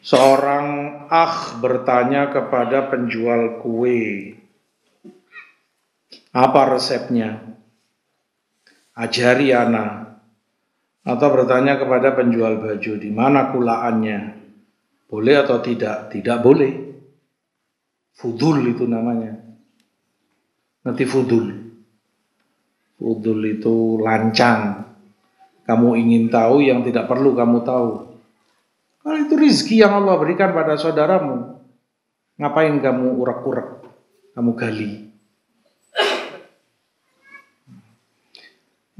Seorang akh bertanya kepada penjual kue, apa resepnya? Ajari anak. Atau bertanya kepada penjual baju, di mana kulaannya? Boleh atau tidak? Tidak boleh. Fudul itu namanya. Nanti fudul. Fudul itu lancang. Kamu ingin tahu yang tidak perlu kamu tahu. Kalau itu rizki yang Allah berikan pada saudaramu. Ngapain kamu urak-urak? Kamu gali.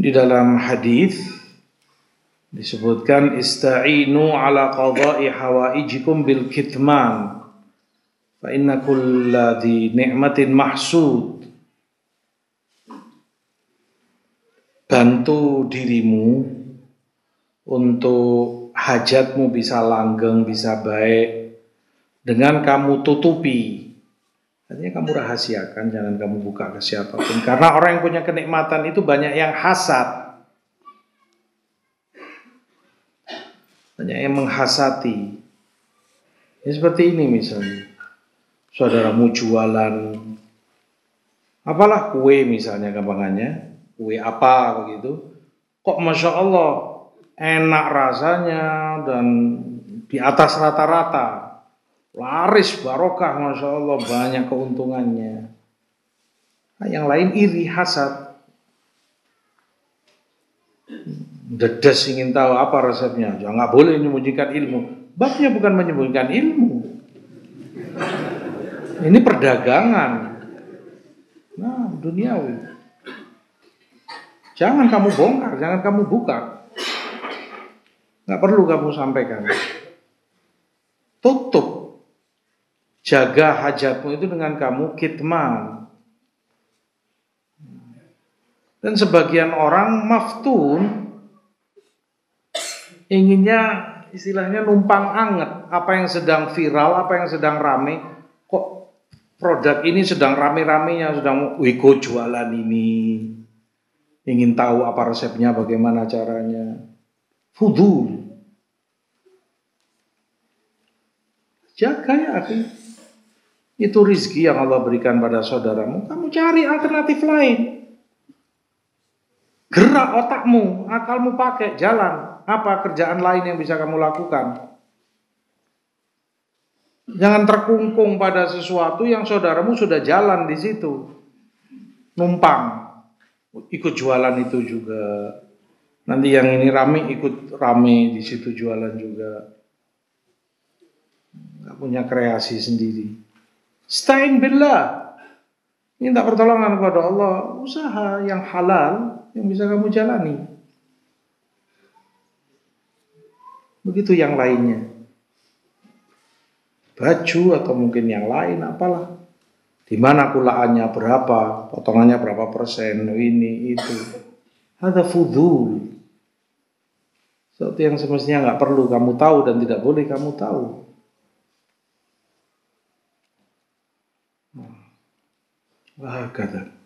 Di dalam hadis disebutkan ista'inu ala qada'i hawaijikum bil kitman fa inna kulla di ni'matin mahsud bantu dirimu untuk hajatmu bisa langgeng, bisa baik dengan kamu tutupi. Artinya kamu rahasiakan, jangan kamu buka ke siapa pun. Karena orang yang punya kenikmatan itu banyak yang hasad. Banyak yang menghasati. Ya seperti ini misalnya. Saudaramu jualan apalah kue misalnya gampangannya. Kue apa begitu. Kok Masya Allah enak rasanya dan di atas rata-rata. Laris barokah Masya Allah banyak keuntungannya. Nah, yang lain iri hasad. Dedes ingin tahu apa resepnya. Jangan ya, boleh menyembunyikan ilmu. Babnya bukan menyembunyikan ilmu. Ini perdagangan. Nah, duniawi. Jangan kamu bongkar, jangan kamu buka. Nggak perlu kamu sampaikan. Tutup. Jaga hajatmu itu dengan kamu kitman. Dan sebagian orang maftun inginnya istilahnya numpang anget apa yang sedang viral, apa yang sedang rame. Kok produk ini sedang rame-ramenya, sedang wiko jualan ini. Ingin tahu apa resepnya, bagaimana caranya. Fudul. Jaga ya akhi. Itu rizki yang Allah berikan pada saudaramu. Kamu cari alternatif lain. Gerak otakmu, akalmu pakai, jalan. Apa kerjaan lain yang bisa kamu lakukan? Jangan terkungkung pada sesuatu yang saudaramu sudah jalan di situ. Numpang. Ikut jualan itu juga. Nanti yang ini rame ikut rame di situ jualan juga nggak punya kreasi sendiri. Stain billah. Minta pertolongan kepada Allah, usaha yang halal yang bisa kamu jalani. Begitu yang lainnya. Baju atau mungkin yang lain apalah. Di mana kulaannya berapa, potongannya berapa persen, ini itu. Ada fudul. Sesuatu yang semestinya nggak perlu kamu tahu dan tidak boleh kamu tahu. ve hakada.